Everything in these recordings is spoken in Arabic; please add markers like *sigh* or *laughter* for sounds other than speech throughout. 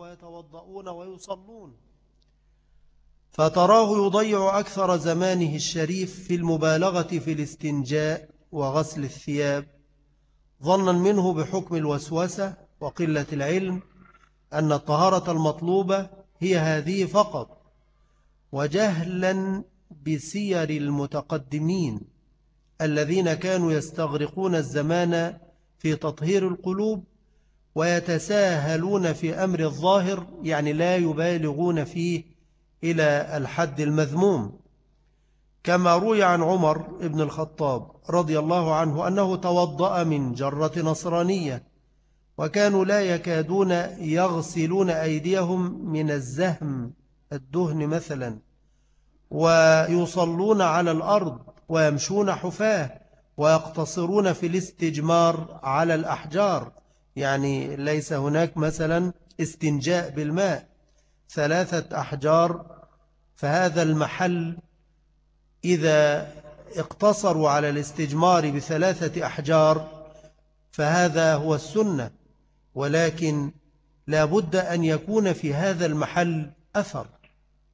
ويتوضؤون ويصلون. فتراه يضيع أكثر زمانه الشريف في المبالغة في الاستنجاء وغسل الثياب ظنا منه بحكم الوسوسة وقلة العلم أن الطهارة المطلوبة هي هذه فقط وجهلا بسير المتقدمين الذين كانوا يستغرقون الزمان في تطهير القلوب ويتساهلون في أمر الظاهر يعني لا يبالغون فيه إلى الحد المذموم. كما روي عن عمر بن الخطاب رضي الله عنه أنه توضأ من جرة نصرانية وكانوا لا يكادون يغسلون أيديهم من الزهم الدهن مثلا ويصلون على الأرض ويمشون حفاه ويقتصرون في الاستجمار على الأحجار. يعني ليس هناك مثلا استنجاء بالماء ثلاثة أحجار فهذا المحل إذا اقتصروا على الاستجمار بثلاثة أحجار فهذا هو السنة ولكن لا بد أن يكون في هذا المحل أثر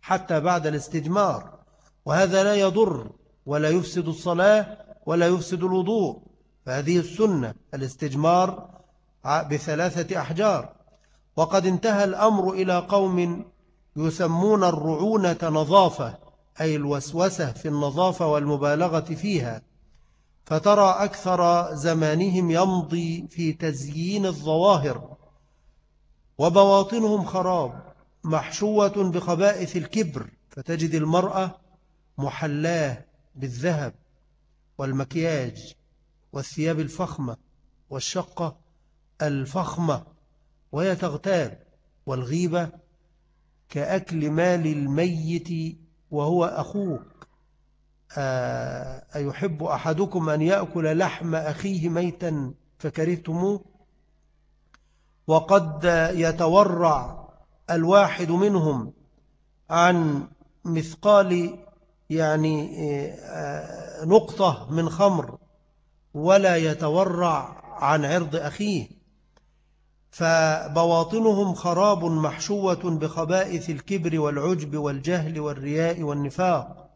حتى بعد الاستجمار وهذا لا يضر ولا يفسد الصلاة ولا يفسد الوضوء فهذه السنة الاستجمار بثلاثة أحجار. وقد انتهى الأمر إلى قوم يسمون الرعونة نظافة أي الوسوسة في النظافة والمبالغة فيها. فترى أكثر زمانهم يمضي في تزيين الظواهر وبواطنهم خراب محشوة بخبائث الكبر. فتجد المرأة محلاه بالذهب والمكياج والثياب الفخمة والشقة الفخمة وهي تغتاب والغيبة كأكل مال الميت وهو أخوك. آه، أيحب أحدكم أن يأكل لحم أخيه ميتا فكرهتموه؟ وقد يتورع الواحد منهم عن مثقال يعني آه، نقطة من خمر ولا يتورع عن عرض أخيه. فبواطنهم خراب محشوة بخبائث الكبر والعجب والجهل والرياء والنفاق.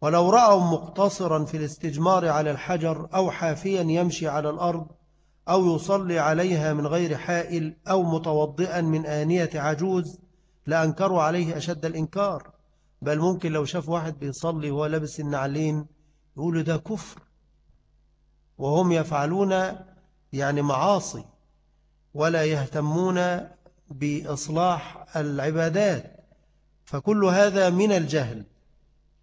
ولو رأوا مقتصرا في الاستجمار على الحجر أو حافيا يمشي على الأرض أو يصلي عليها من غير حائل أو متوضئا من آنية عجوز لأنكروا عليه أشد الإنكار. بل ممكن لو شاف واحد بيصلي وهو لابس النعلين يقولوا ده كفر. وهم يفعلون يعني معاصي. ولا يهتمون بإصلاح العبادات فكل هذا من الجهل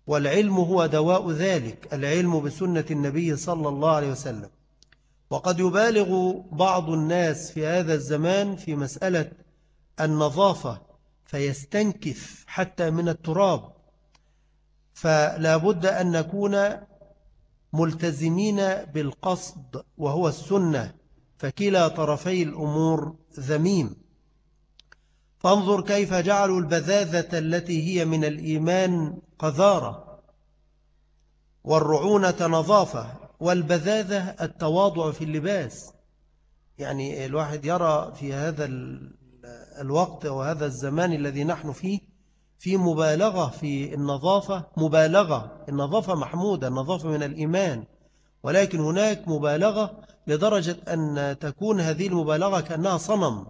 والعلم هو دواء ذلك العلم بسنة النبي صلى الله عليه وسلم. وقد يبالغ بعض الناس في هذا الزمان في مسألة النظافة فيستنكف حتى من التراب. فلا بد أن نكون ملتزمين بالقصد وهو السنة. فكلا طرفي الأمور ذميم. فانظر كيف جعلوا البذاذة التي هي من الإيمان قذارة والرعونة نظافة والبذاذة التواضع في اللباس. يعني الواحد يرى في هذا الوقت وهذا الزمان الذي نحن فيه في مبالغة في النظافة مبالغة النظافة محمودة النظافة من الإيمان. ولكن هناك مبالغة لدرجة أن تكون هذه المبالغة كأنها صنم.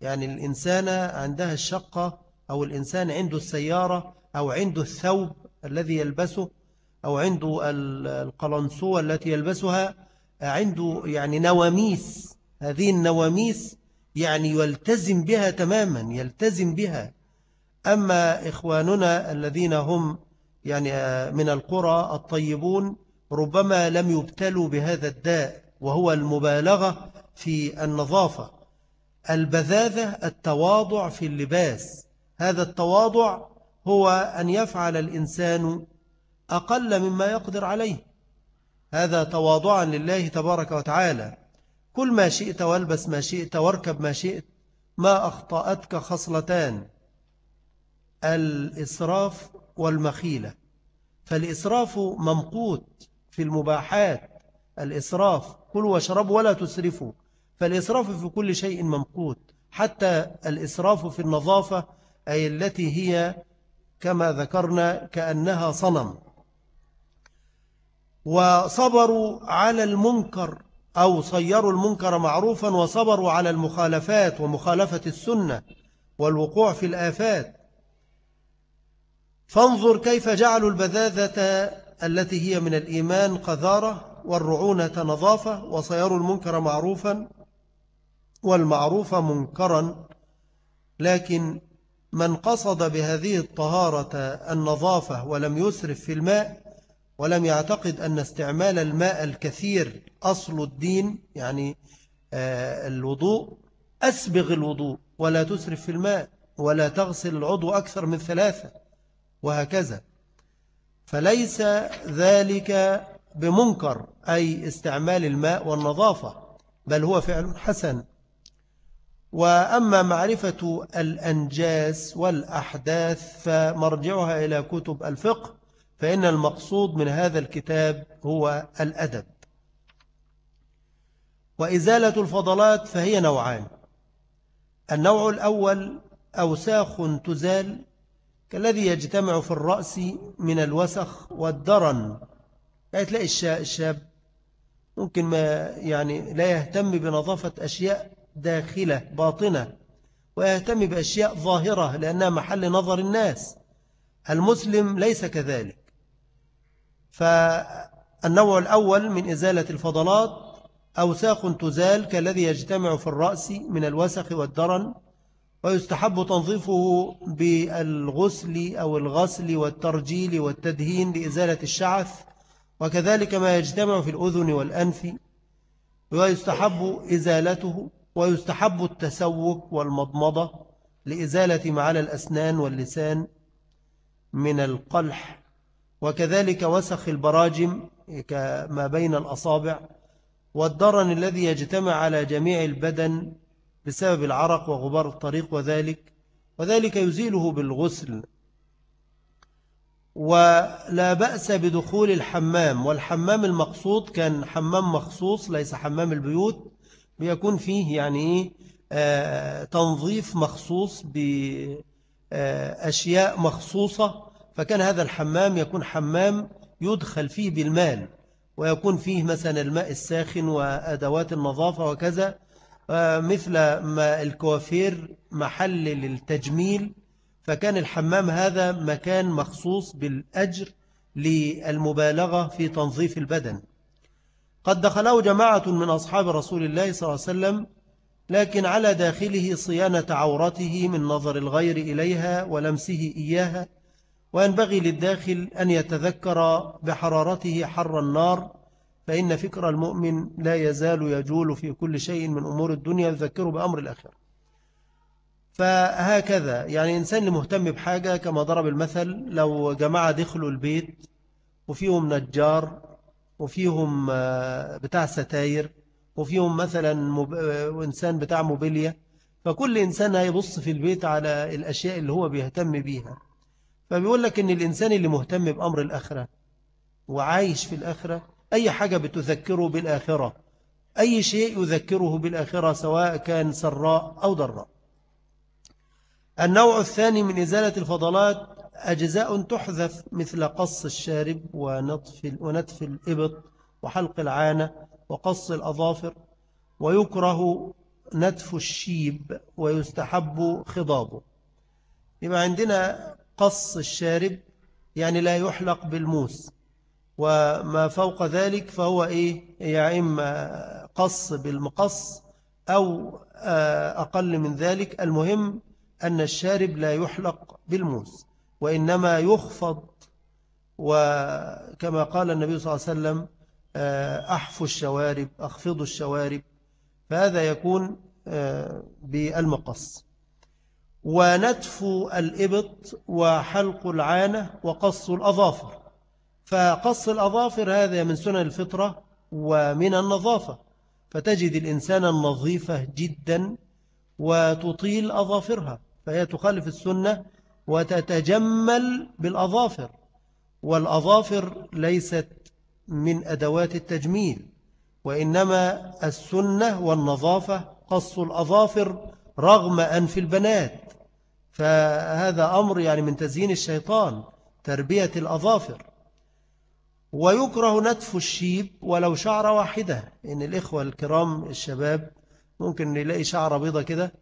يعني الإنسان عندها الشقة أو الإنسان عنده السيارة أو عنده الثوب الذي يلبسه أو عنده القلنسوة التي يلبسها عنده يعني نواميس. هذه النواميس يعني يلتزم بها تماما يلتزم بها. أما إخواننا الذين هم يعني من القرى الطيبون ربما لم يبتلوا بهذا الداء. وهو المبالغة في النظافة. البذاذة التواضع في اللباس. هذا التواضع هو أن يفعل الإنسان أقل مما يقدر عليه. هذا تواضعا لله تبارك وتعالى. كل ما شئت والبس ما شئت واركب ما شئت ما أخطأتك خصلتان. الإسراف والمخيلة. فالإسراف ممقوت في المباحات. الإسراف كلوا واشربوا ولا تسرفوا. فالإسراف في كل شيء ممقوت حتى الإسراف في النظافة أي التي هي كما ذكرنا كأنها صنم. وصبروا على المنكر أو صيروا المنكر معروفا وصبروا على المخالفات ومخالفة السنة والوقوع في الآفات. فانظر كيف جعلوا البذاذة التي هي من الإيمان قذارة والرعونة نظافة وصيروا المنكر معروفا والمعروف منكرا. لكن من قصد بهذه الطهارة النظافة ولم يسرف في الماء ولم يعتقد أن استعمال الماء الكثير أصل الدين يعني آه، الوضوء أسبغ الوضوء. ولا تسرف في الماء ولا تغسل العضو أكثر من ثلاثة وهكذا. فليس ذلك بمنكر. أي استعمال الماء والنظافة بل هو فعل حسن. وأما معرفة الأنجاس والأحداث فمرجعها إلى كتب الفقه فإن المقصود من هذا الكتاب هو الأدب. وإزالة الفضلات فهي نوعان. النوع الأول أوساخ تزال كالذي يجتمع في الرأس من الوسخ والدرن. يعني تلاقي الشاب ممكن ما يعني لا يهتم بنظافة أشياء داخلة باطنة ويهتم بأشياء ظاهرة لأنها محل نظر الناس. المسلم ليس كذلك. فالنوع الأول من إزالة الفضلات أوساخ تزال كالذي يجتمع في الرأس من الوسخ والدرن ويستحب تنظيفه بالغسل أو الغسل والترجيل والتدهين لإزالة الشعث وكذلك ما يجتمع في الأذن والأنف ويستحب إزالته ويستحب التسوك والمضمضة لإزالة معالى الأسنان واللسان من القلح. وكذلك وسخ البراجم كما بين الأصابع والدرن الذي يجتمع على جميع البدن بسبب العرق وغبار الطريق وذلك وذلك يزيله بالغسل. ولا بأس بدخول الحمام والحمام المقصود كان حمام مخصوص ليس حمام البيوت بيكون فيه يعني إيه آه تنظيف مخصوص بأشياء مخصوصة. فكان هذا الحمام يكون حمام يدخل فيه بالمال ويكون فيه مثلا الماء الساخن وأدوات النظافة وكذا. آه، مثل ما الكوافير محل للتجميل فكان الحمام هذا مكان مخصوص بالأجر للمبالغة في تنظيف البدن. قد دخله جماعة من أصحاب رسول الله صلى الله عليه وسلم لكن على داخله صيانة عورته من نظر الغير إليها ولمسه إياها وينبغي للداخل أن يتذكر بحرارته حر النار فإن فكر المؤمن لا يزال يجول في كل شيء من أمور الدنيا يذكره بأمر الآخرة. فهكذا. يعني إنسان مهتم بحاجة كما ضرب المثل لو جماعة دخلوا البيت وفيهم نجار وفيهم آه، بتاع ستاير وفيهم مثلا آه، إنسان بتاع موبيليا فكل إنسان هيبص في البيت على الأشياء اللي هو بيهتم بيها. فبيقول لك إن الإنسان اللي مهتم بأمر الآخرة وعايش في الآخرة أي حاجة بتذكره بالآخرة أي شيء يذكره بالآخرة سواء كان سراء أو ضراء. النوع الثاني من إزالة الفضلات أجزاء تحذف مثل قص الشارب ونطف, ونتف الإبط وحلق العانة وقص الأظافر ويكره نتف الشيب ويستحب خضابه. يبقى عندنا قص الشارب يعني لا يحلق بالموس وما فوق ذلك فهو إيه؟ يا إما قص بالمقص أو آه، أقل من ذلك. المهم أن الشارب لا يحلق بالموس وإنما يخفض وكما قال النبي صلى الله عليه وسلم آه، أحفوا الشوارب أخفضوا الشوارب. فهذا يكون آه، بالمقص. ونتف الإبط وحلق العانة وقص الأظافر. فقص الأظافر هذا من سنن الفطرة ومن النظافة. فتجد الإنسان النظيفة جدا وتطيل أظافرها. فهي تخالف السنة وتتجمل بالأظافر والأظافر ليست من أدوات التجميل وإنما السنة والنظافة قص الأظافر رغم أنف البنات. فهذا أمر يعني من تزيين الشيطان تربية الأظافر. ويكره نتف الشيب ولو شعر واحدة. إن الإخوة الكرام الشباب ممكن يلاقي شعر بيضة كده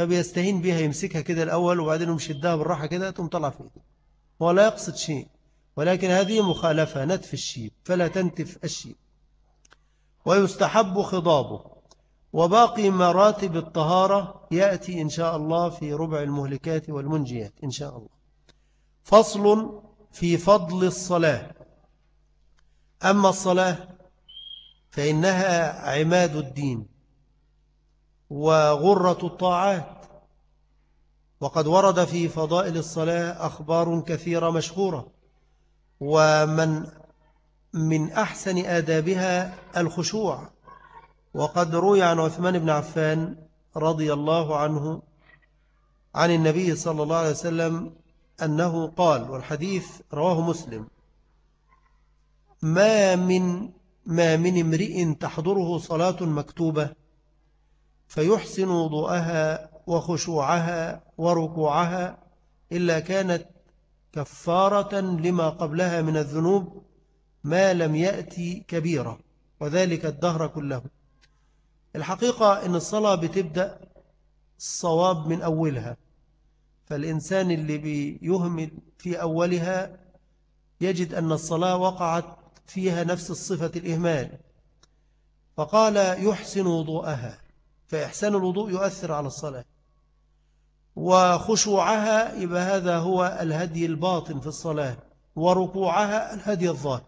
فبيستهين بها يمسكها كده الأول وبعدين يمشدها بالراحة كده تقوم طلع فيه هو لا يقصد شيء ولكن هذه مخالفة نتف الشيب فلا تنتف الشيب. ويستحب خضابه. وباقي مراتب الطهارة يأتي إن شاء الله في ربع المهلكات والمنجيات إن شاء الله. فصل في فضل الصلاة. أما الصلاة فإنها عماد الدين. وغرة الطاعات. وقد ورد في فضائل الصلاة أخبار كثيرة مشهورة. ومن من أحسن آدابها الخشوع. وقد روي عن عثمان بن عفان رضي الله عنه عن النبي صلى الله عليه وسلم أنه قال والحديث رواه مسلم ما من ما من امرئ تحضره صلاة مكتوبة فيحسن وضوءها وخشوعها وركوعها إلا كانت كفارة لما قبلها من الذنوب ما لم يأتي كبيرة وذلك الدهر كله. الحقيقة أن الصلاة بتبدأ الصواب من أولها فالإنسان اللي بيهمل في أولها يجد أن الصلاة وقعت فيها نفس الصفة الإهمال فقال يحسن وضوءها. فإحسان الوضوء يؤثر على الصلاة. وخشوعها يبقى هذا هو الهدي الباطن في الصلاة وركوعها الهدي الظاهر.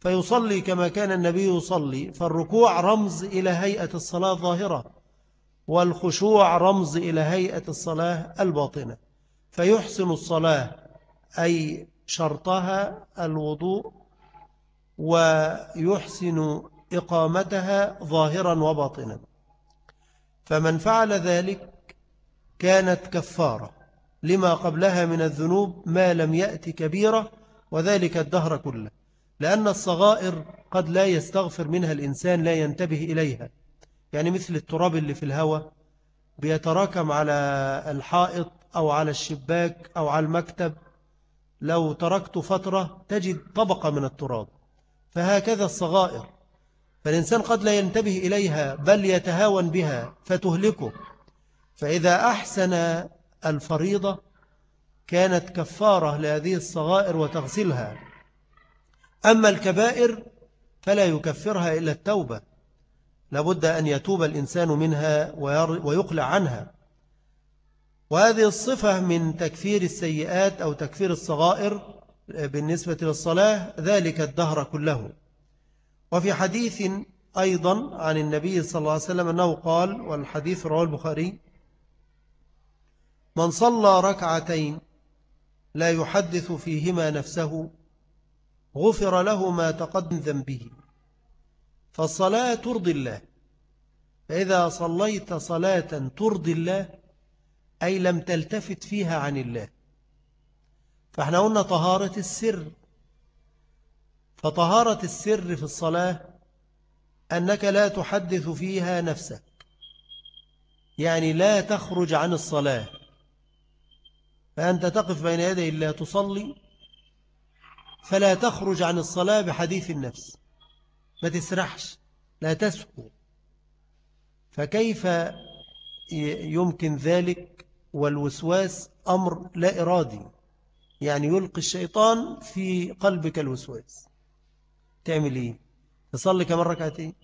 فيصلي كما كان النبي يصلي فالركوع رمز إلى هيئة الصلاة الظاهرة والخشوع رمز إلى هيئة الصلاة الباطنة. فيحسن الصلاة أي شرطها الوضوء ويحسن إقامتها ظاهرا وباطنا. فمن فعل ذلك كانت كفارة لما قبلها من الذنوب ما لم يأتي كبيرة وذلك الدهر كله. لأن الصغائر قد لا يستغفر منها الإنسان لا ينتبه إليها. يعني مثل التراب اللي في الهواء بيتراكم على الحائط أو على الشباك أو على المكتب. لو تركت فترة تجد طبقة من التراب. فهكذا الصغائر. فالإنسان قد لا ينتبه إليها بل يتهاون بها فتهلكه. فإذا أحسن الفريضة كانت كفارة لهذه الصغائر وتغسلها. أما الكبائر فلا يكفرها إلا التوبة. لابد أن يتوب الإنسان منها ويقلع عنها. وهذه الصفة من تكفير السيئات أو تكفير الصغائر بالنسبة للصلاة ذلك الدهر كله. وفي حديث أيضا عن النبي صلى الله عليه وسلم أنه قال والحديث رواه البخاري من صلى ركعتين لا يحدث فيهما نفسه غفر له ما تقدم ذنبه فالصلاة ترضي الله فإذا صليت صلاة ترضي الله أي لم تلتفت فيها عن الله. فإحنا قلنا طهارة السر. فطهارة السر في الصلاة أنك لا تحدث فيها نفسك. يعني لا تخرج عن الصلاة. فأنت تقف بين يدي الله تصلي فلا تخرج عن الصلاة بحديث النفس. ما تسرحش لا تسهو فكيف يمكن ذلك؟ والوسواس أمر لا إرادي. يعني يلقي الشيطان في قلبك الوسواس. تعمل إيه؟ تصلي كمان ركعتين؟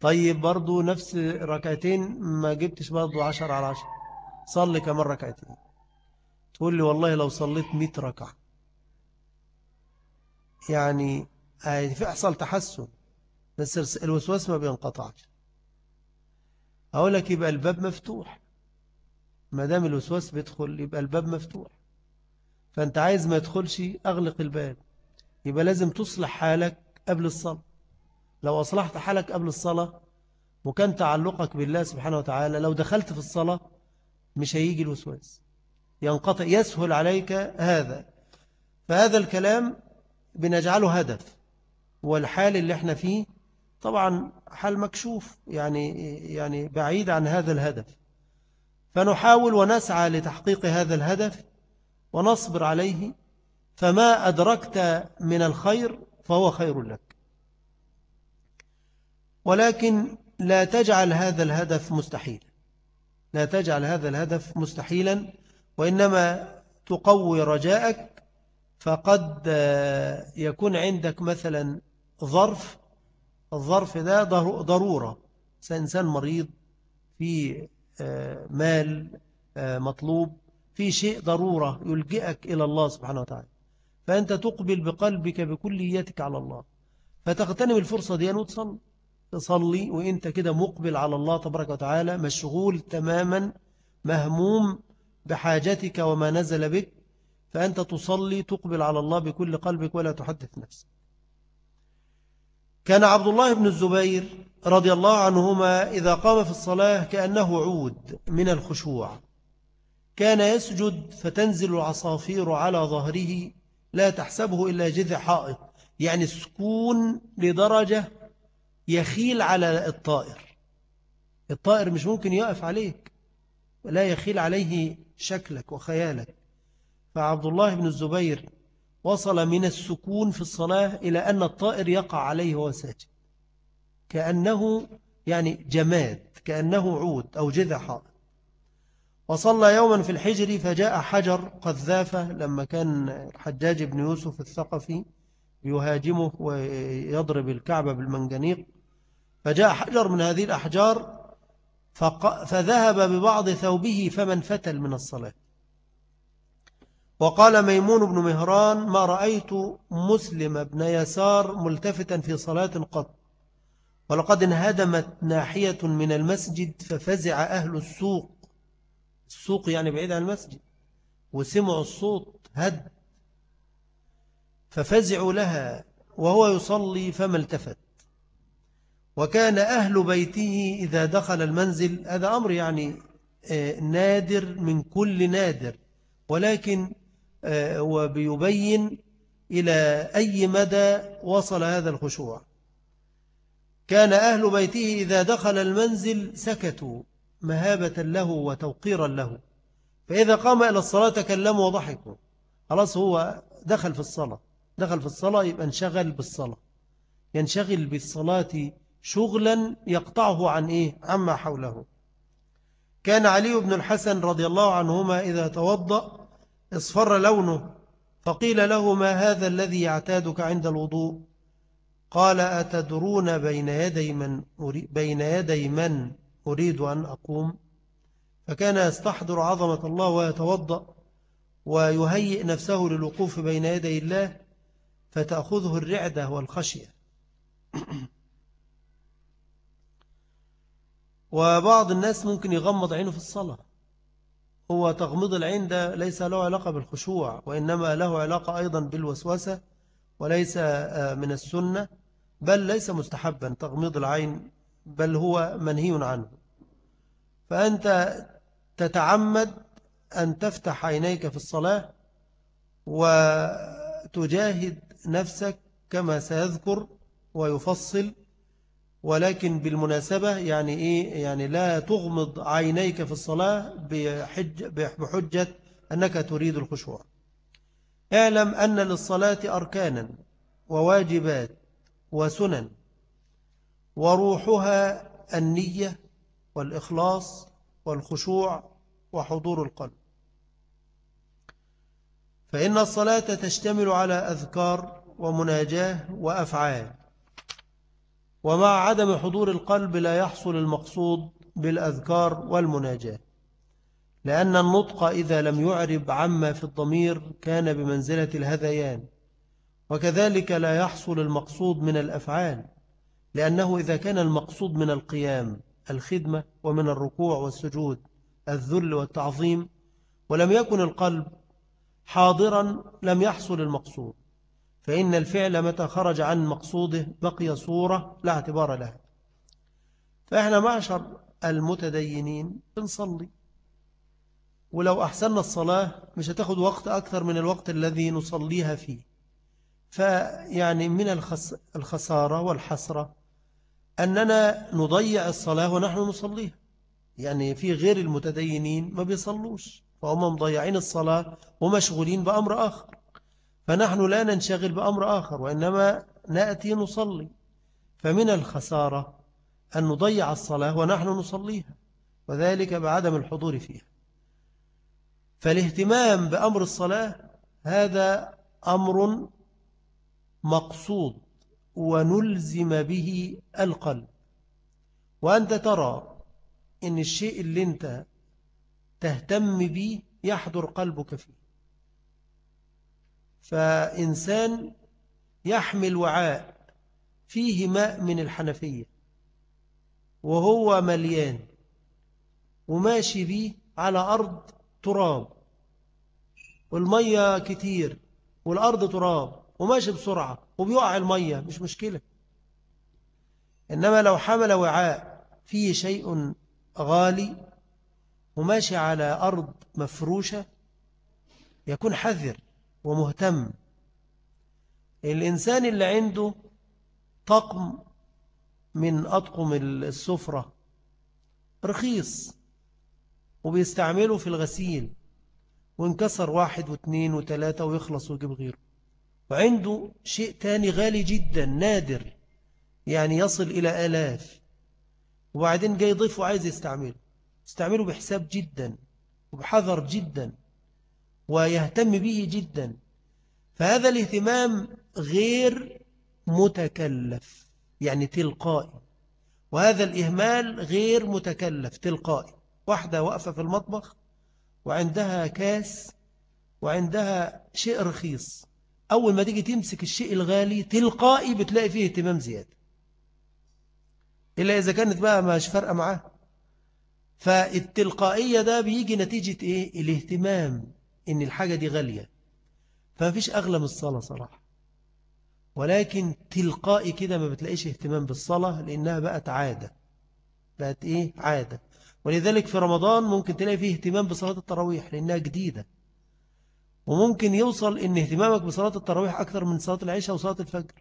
طيب برضو نفس ركعتين ما جبتش برضو عشر على عشر. صلي كمان ركعتين؟ تقول لي والله لو صليت مئة ركعة. يعني في أحصل تحسن بس الوسواس ما بينقطعش. أقول لك يبقى الباب مفتوح. ما دام الوسواس بيدخل يبقى الباب مفتوح. فأنت عايز ما يدخلش أغلق الباب. يبقى لازم تصلح حالك قبل الصلاة. لو أصلحت حالك قبل الصلاة وكان تعلقك بالله سبحانه وتعالى لو دخلت في الصلاة مش هيجي الوسواس. ينقطع يسهل عليك هذا. فهذا الكلام بنجعله هدف. والحال اللي إحنا فيه طبعا حال مكشوف يعني, يعني بعيد عن هذا الهدف. فنحاول ونسعى لتحقيق هذا الهدف ونصبر عليه فما أدركت من الخير فهو خير لك. ولكن لا تجعل هذا الهدف مستحيلا لا تجعل هذا الهدف مستحيلا وإنما تقوي رجاءك. فقد يكون عندك مثلا ظرف الظرف ده ضرورة. إنسان مريض في آه، مال آه، مطلوب في شيء ضرورة يلجئك إلى الله سبحانه وتعالى. فأنت تقبل بقلبك بكليتك على الله. فتغتنم الفرصة دي وتصلي تصلي وإنت كده مقبل على الله تبارك وتعالى مشغول تماما مهموم بحاجتك وما نزل بك فأنت تصلي تقبل على الله بكل قلبك ولا تحدث نفسك. كان عبد الله بن الزبير رضي الله عنهما إذا قام في الصلاة كأنه عود من الخشوع. كان يسجد فتنزل العصافير على ظهره لا تحسبه إلا جذع حائط. يعني سكون لدرجة يخيل على الطائر. الطائر مش ممكن يقف عليك. لا يخيل عليه شكلك وخيالك. فعبد الله بن الزبير وصل من السكون في الصلاة إلى أن الطائر يقع عليه وهو ساجد. كأنه يعني جماد كأنه عود أو جذع حائط. وصلى يوما في الحجر فجاء حجر قذافة لما كان الحجاج بن يوسف الثقفي يهاجمه ويضرب الكعبة بالمنجنيق فجاء حجر من هذه الأحجار فذهب ببعض ثوبه فمن فتل من الصلاة. وقال ميمون بن مهران ما رأيت مسلم بن يسار ملتفتا في صلاة قط ولقد انهدمت ناحية من المسجد ففزع أهل السوق السوق يعني بعيد عن المسجد وسمعوا الصوت هد ففزعوا لها وهو يصلي فما التفت. وكان أهل بيته إذا دخل المنزل هذا أمر يعني آه، نادر من كل نادر ولكن آه، وبيبين إلى أي مدى وصل هذا الخشوع. كان أهل بيته إذا دخل المنزل سكتوا. مهابة له وتوقيرا له. فإذا قام إلى الصلاة تكلموا وضحكوا خلاص هو دخل في الصلاة. دخل في الصلاة يبقى انشغل بالصلاة. ينشغل بالصلاة شغلا يقطعه عن إيه؟ عما حوله. كان علي بن الحسن رضي الله عنهما إذا توضأ اصفر لونه. فقيل له ما هذا الذي يعتادك عند الوضوء؟ قال أتدرون بين يدي من بين يدي من؟ أريد أن أقوم. فكان يستحضر عظمة الله ويتوضأ ويهيئ نفسه للوقوف بين يدي الله فتأخذه الرعدة والخشية. *clears throat* وبعض الناس ممكن يغمض عينه في الصلاة. هو تغمض العين ده ليس له علاقة بالخشوع وإنما له علاقة أيضا بالوسوسة وليس آه، من السنة بل ليس مستحبا تغميض العين بل هو منهي عنه. فأنت تتعمد أن تفتح عينيك في الصلاة وتجاهد نفسك كما سيذكر ويفصل ولكن بالمناسبة يعني إيه؟ يعني لا تغمض عينيك في الصلاة بحج بحجة أنك تريد الخشوع. اعلم أن للصلاة أركانا وواجبات وسنن وروحها النية والإخلاص والخشوع وحضور القلب. فإن الصلاة تشتمل على أذكار ومناجاة وأفعال ومع عدم حضور القلب لا يحصل المقصود بالأذكار والمناجاة لأن النطق إذا لم يعرب عما في الضمير كان بمنزلة الهذيان وكذلك لا يحصل المقصود من الأفعال. لأنه إذا كان المقصود من القيام الخدمة ومن الركوع والسجود الذل والتعظيم ولم يكن القلب حاضرا لم يحصل المقصود فإن الفعل متى خرج عن مقصوده بقي صورة لا اعتبار لها. فإحنا معشر المتدينين بنصلي. ولو أحسننا الصلاة مش هتاخد وقت أكثر من الوقت الذي نصليها فيه. فيعني من الخسارة والحسرة أننا نضيع الصلاة ونحن نصليها. يعني في غير المتدينين ما بيصلوش فهم مضيعين الصلاة ومشغولين بأمر آخر. فنحن لا ننشغل بأمر آخر وإنما نأتي نصلي. فمن الخسارة أن نضيع الصلاة ونحن نصليها وذلك بعدم الحضور فيها. فالاهتمام بأمر الصلاة هذا أمر مقصود. ونلزم به القلب. وأنت ترى إن الشيء اللي أنت تهتم به يحضر قلبك فيه. فإنسان يحمل وعاء فيه ماء من الحنفية وهو مليان وماشي به على أرض تراب والمية كتير والأرض تراب وماشي بسرعة وبيقع المية مش مشكلة. إنما لو حمل وعاء فيه شيء غالي وماشي على أرض مفروشة يكون حذر ومهتم. الإنسان اللي عنده طقم من أطقم السفرة رخيص وبيستعمله في الغسيل وانكسر واحد واثنين وثلاثة ويخلص ويجيب غيره. وعنده شيء تاني غالي جدا نادر يعني يصل إلى آلاف. وبعدين جاي ضيف وعايز يستعمله. استعمله بحساب جدا وبحذر جدا ويهتم به جدا. فهذا الاهتمام غير متكلف يعني تلقائي. وهذا الإهمال غير متكلف تلقائي. واحدة واقفة في المطبخ وعندها كاس وعندها شيء رخيص. أول ما تيجي تمسك الشيء الغالي تلقائي بتلاقي فيه اهتمام زيادة. إلا إذا كانت بقى مش فارقة معاه. فالتلقائية ده بيجي نتيجة إيه؟ الاهتمام إن الحاجة دي غالية. فمفيش أغلى من الصلاة صراحة. ولكن تلقائي كده ما بتلاقيش اهتمام بالصلاة لأنها بقت عادة. بقت إيه؟ عادة. ولذلك في رمضان ممكن تلاقي فيه اهتمام بصلاة التراويح لأنها جديدة. وممكن يوصل إن اهتمامك بصلاة التراويح أكثر من صلاة العشاء وصلاة الفجر.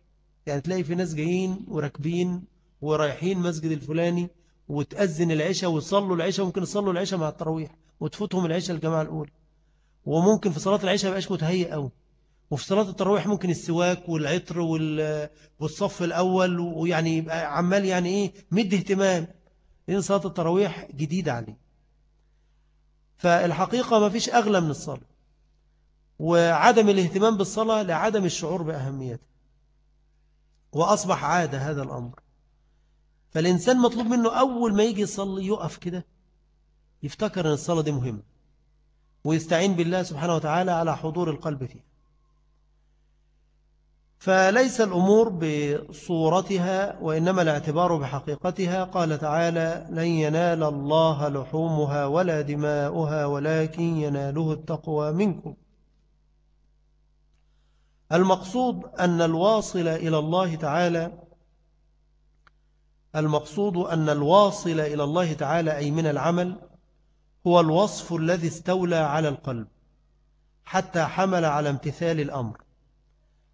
يعني تلاقي في ناس جايين وراكبين ورايحين مسجد الفلاني وتأذن العشاء ويصلوا العشاء ممكن يصلوا العشاء مع التراويح وتفوتهم العشاء الجماعة الأولى. وممكن في صلاة العشاء بقاش متهيئ أوي. وفي صلاة التراويح ممكن السواك والعطر والصف الأول ويعني يبقى عمال يعني إيه مد اهتمام. لأن صلاة التراويح جديدة عليه. فالحقيقة ما فيش أغلى من الصلاة. وعدم الاهتمام بالصلاة لعدم الشعور بأهميتها وأصبح عادة هذا الأمر. فالإنسان مطلوب منه أول ما يجي يصلي يقف كده يفتكر أن الصلاة دي مهمة ويستعين بالله سبحانه وتعالى على حضور القلب فيه فليس الأمور بصورتها وإنما الاعتبار بحقيقتها. قال تعالى لن ينال الله لحومها ولا دماؤها ولكن يناله التقوى منكم. المقصود أن الواصل إلى الله تعالى المقصود أن الواصل إلى الله تعالى أي من العمل هو الوصف الذي استولى على القلب حتى حمل على امتثال الأمر.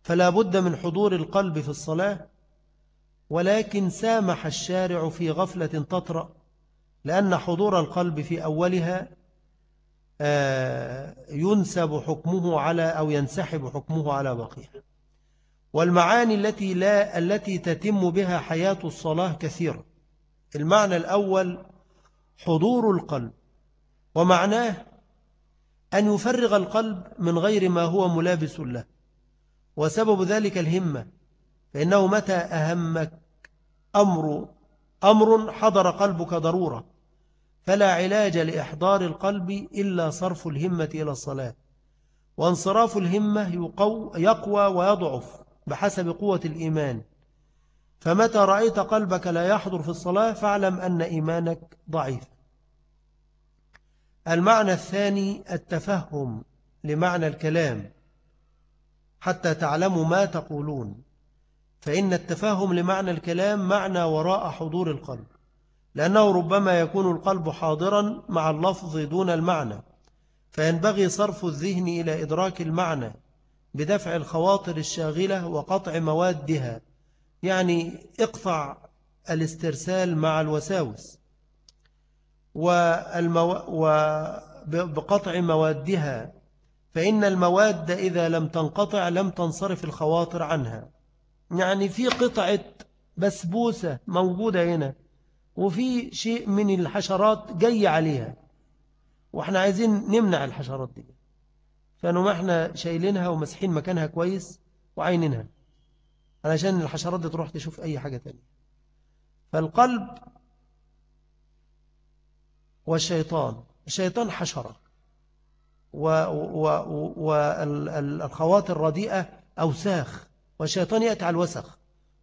فلا بد من حضور القلب في الصلاة ولكن سامح الشارع في غفلة تطرأ لأن حضور القلب في أولها ينسب حكمه على أو ينسحب حكمه على بقيها والمعاني التي لا التي تتم بها حياة الصلاة كثيرة. المعنى الأول حضور القلب ومعناه أن يفرغ القلب من غير ما هو ملابس له. وسبب ذلك الهمة فإنه متى أهمك أمر أمر حضر قلبك ضرورة. فلا علاج لإحضار القلب إلا صرف الهمة إلى الصلاة. وانصراف الهمة يقوى ويضعف بحسب قوة الإيمان. فمتى رأيت قلبك لا يحضر في الصلاة فاعلم أن إيمانك ضعيف. المعنى الثاني التفهم لمعنى الكلام. حتى تعلموا ما تقولون. فإن التفاهم لمعنى الكلام معنى وراء حضور القلب. لأنه ربما يكون القلب حاضرا مع اللفظ دون المعنى فينبغي صرف الذهن إلى إدراك المعنى بدفع الخواطر الشاغلة وقطع موادها يعني اقطع الاسترسال مع الوساوس. والمو... وبقطع موادها فإن المواد إذا لم تنقطع لم تنصرف الخواطر عنها. يعني في قطعة بسبوسة موجودة هنا. وفي شيء من الحشرات جاي عليها. وإحنا عايزين نمنع الحشرات دي. فانه إحنا شايلينها ومسحين مكانها كويس وعينينها علشان الحشرات دي تروح تشوف أي حاجة تانية. فالقلب والشيطان. الشيطان حشرة. والخواطر الرديئة أوساخ. والشيطان يأتي على الوسخ.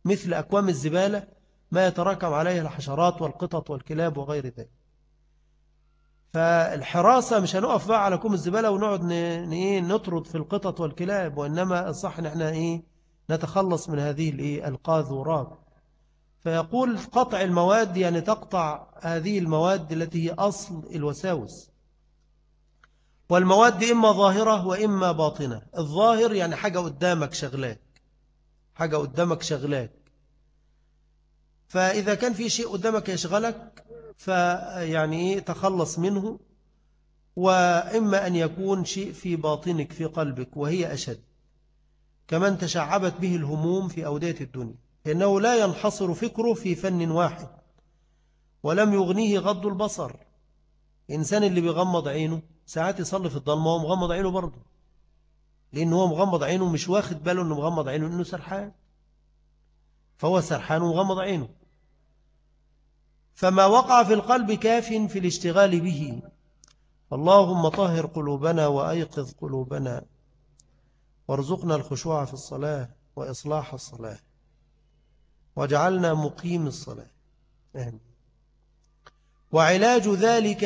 مثل أكوام الزبالة ما يتراكم عليه الحشرات والقطط والكلاب وغير ذلك. فالحراسة مش هنقف بقى على كوم الزبالة ونقعد إيه، نطرد في القطط والكلاب وإنما الصح إن إحنا إيه نتخلص من هذه الإيه القاذورات فيقول قطع المواد يعني تقطع هذه المواد التي هي أصل الوساوس. والمواد إما ظاهرة وإما باطنة. الظاهر يعني حاجة قدامك شغلاك. حاجة قدامك شغلاك. فإذا كان في شيء قدامك يشغلك فيعني تخلص منه وإما أن يكون شيء في باطنك في قلبك وهي أشد. كمن تشعبت به الهموم في أودية الدنيا. إنه لا ينحصر فكره في فن واحد ولم يغنيه غض البصر. إنسان اللي بيغمض عينه ساعات يصلي في الضلمة وهو مغمض عينه برضه. لأنه هو مغمض عينه مش واخد باله أنه مغمض عينه أنه سرحان. فهو سرحان ومغمض عينه. فما وقع في القلب كاف في الاشتغال به. اللهم طهر قلوبنا وأيقظ قلوبنا. وارزقنا الخشوع في الصلاة وإصلاح الصلاة. واجعلنا مقيم الصلاة. آمين. وعلاج ذلك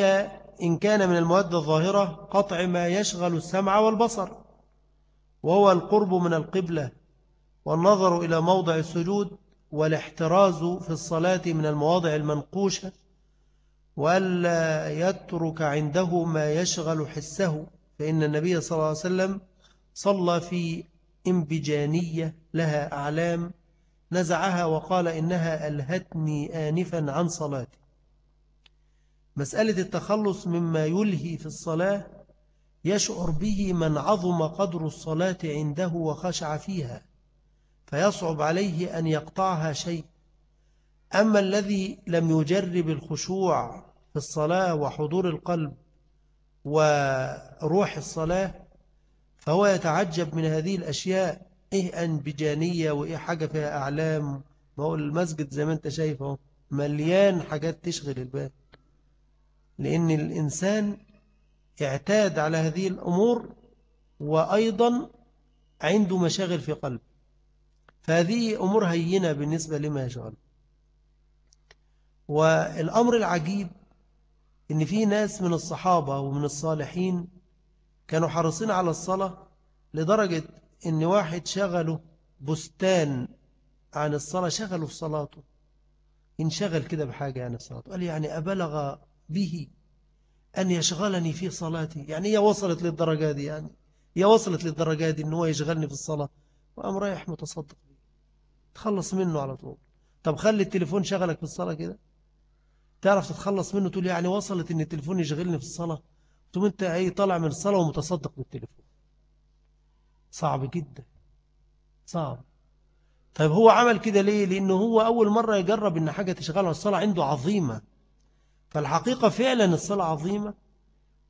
إن كان من المواد الظاهرة قطع ما يشغل السمع والبصر. وهو القرب من القبلة. والنظر إلى موضع السجود والاحتراز في الصلاة من المواضع المنقوشة وألا يترك عنده ما يشغل حسه فإن النبي صلى الله عليه وسلم صلى في إنبجانية لها أعلام نزعها وقال إنها ألهتني آنفا عن صلاتي. مسألة التخلص مما يلهي في الصلاة يشعر به من عظم قدر الصلاة عنده وخشع فيها. فيصعب عليه أن يقطعها شيء. أما الذي لم يجرب الخشوع في الصلاة وحضور القلب وروح الصلاة فهو يتعجب من هذه الأشياء. إيه أنبجانية وإيه حاجة فيها أعلام؟ ما هو المسجد زي ما أنت شايفه مليان حاجات تشغل البال. لأن الإنسان اعتاد على هذه الأمور وأيضا عنده مشاغل في قلب فهذه أمور هينة بالنسبة لما يشغل. والأمر العجيب إن في ناس من الصحابة ومن الصالحين كانوا حريصين على الصلاة لدرجة إن واحد شغله بستان عن الصلاة شغله في صلاته. انشغل كده بحاجة عن الصلاة. قال يعني أبلغ به أن يشغلني في صلاتي. يعني هي وصلت للدرجة دي يعني. هي وصلت للدرجة دي أنه هو يشغلني في الصلاة. وقام رايح متصدق. تخلص منه على طول. طب خلي التليفون شغلك في الصلاة كده. تعرف تتخلص منه تقول يعني وصلت إن التليفون يشغلني في الصلاة. ثم أنت أي طالع من الصلاة ومتصدق بالتليفون. صعب جدا. صعب. طيب هو عمل كده ليه؟ لأنه هو أول مرة يجرب إن حاجة تشغله الصلاة عنده عظيمة. فالحقيقة فعلا الصلاة عظيمة.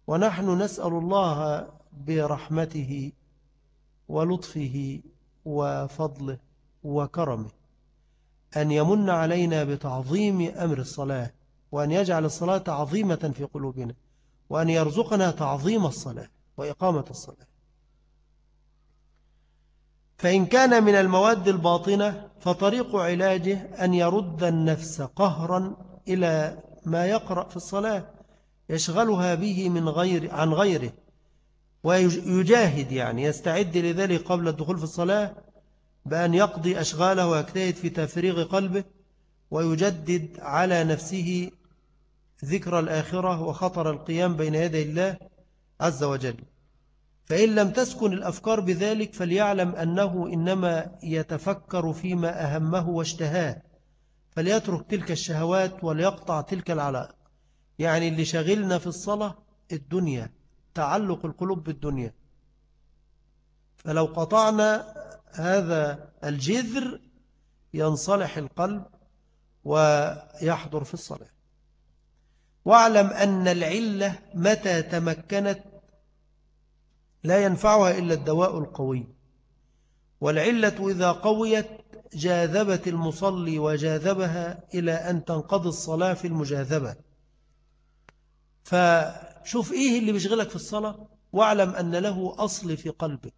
ونحن نسأل الله برحمته ولطفه وفضله. وكرمه أن يمن علينا بتعظيم أمر الصلاة وأن يجعل الصلاة عظيمة في قلوبنا وأن يرزقنا تعظيم الصلاة وإقامة الصلاة. فإن كان من المواد الباطنة فطريق علاجه أن يرد النفس قهرا إلى ما يقرأ في الصلاة يشغلها به من غير عن غيره ويجاهد يعني يستعد لذلك قبل الدخول في الصلاة بأن يقضي أشغاله ويجتهد في تفريغ قلبه ويجدد على نفسه ذكر الآخرة وخطر القيام بين يدي الله عز وجل. فإن لم تسكن الأفكار بذلك فليعلم أنه إنما يتفكر فيما أهمه واشتهاه فليترك تلك الشهوات وليقطع تلك العلائق يعني اللي شغلنا في الصلاة الدنيا تعلق القلوب بالدنيا. فلو قطعنا هذا الجذر ينصلح القلب ويحضر في الصلاة. واعلم أن العلة متى تمكنت لا ينفعها إلا الدواء القوي. والعلة إذا قويت جاذبت المصلي وجاذبها إلى أن تنقضي الصلاة في المجاذبة. فشوف إيه اللي بيشغلك في الصلاة؟ واعلم أن له أصل في قلبك.